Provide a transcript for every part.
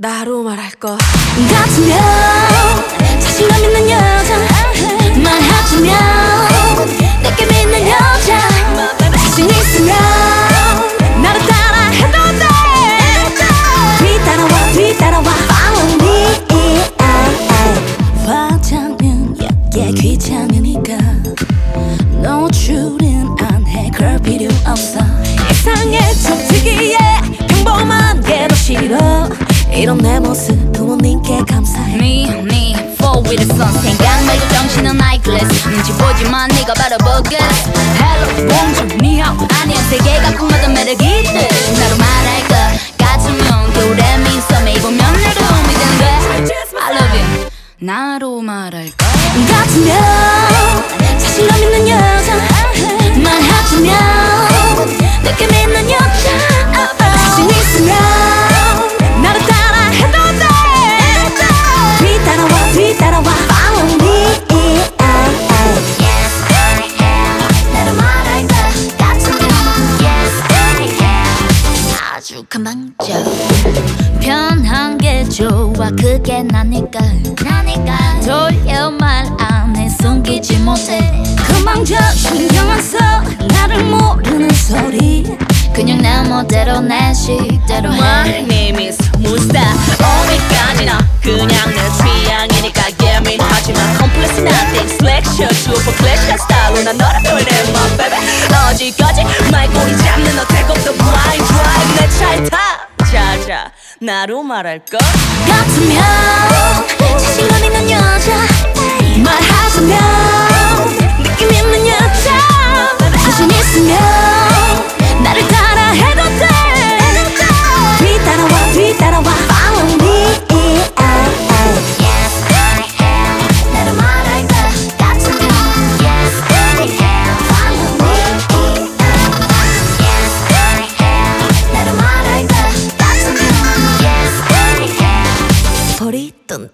나로 말할 것. 같으면 자신감 있는 여자 말하자면 내게 믿는 여자 자신 있으면 나를 따라 해도 돼 뒤따라와 뒤따라와 follow me. 화장은 약게 귀찮으니까 노출은 안해 그럴 필요 없어. 이상해 좀 특이해 생각 말고 정신은 eyeglass 눈치 보지만 네가 바로 보게 Hello, bonjour, 니하오 아니야 세계가 꿈마다 매력이 있듯 나로 말할 것 같으면 겨울에 민섬에 입으면 내 도움이 되는 거야 I love you. 나로 말할 것 같으면 자신감 있는 여자 건방져 편한 게 좋아 그게 나니까. 나니까. 돌려 말 안해 숨기지 못해. 건방져 신경 안 써. 나를 모르는 소리. 그냥 내 멋대로 내 식대로 My 해 name is 무스타 어디까지나 그냥 내 취향이니까 예민하지만 complex nothing. 슬랙셔 super classic style로 난 너를 표현해 나로 말할까 같으면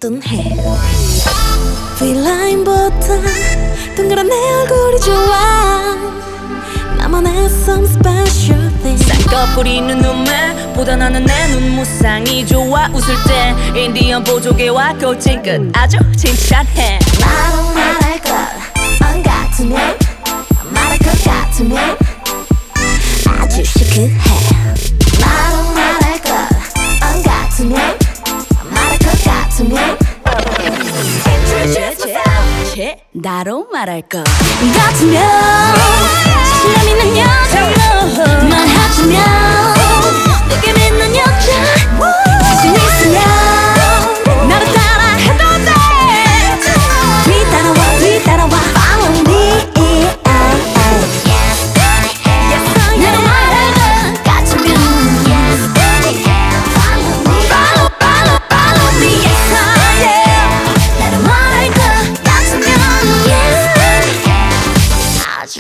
볼이 뚠뚠해? 필라인보다 동그란 내 얼굴이 좋아. 나만의 some special thing 쌍꺼풀이는 눈매 보다 나는 내 눈무쌍이 좋아. 웃을 때 인디언 보조개와 코팅끝. 아주 칭찬해. 나로 말할 것안 같으면 말할 것 같으면. 아주 시크해. 나로 말할 것안 같으면 말할 것 같으면 제 나로 말할 것 같으면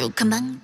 것 같으면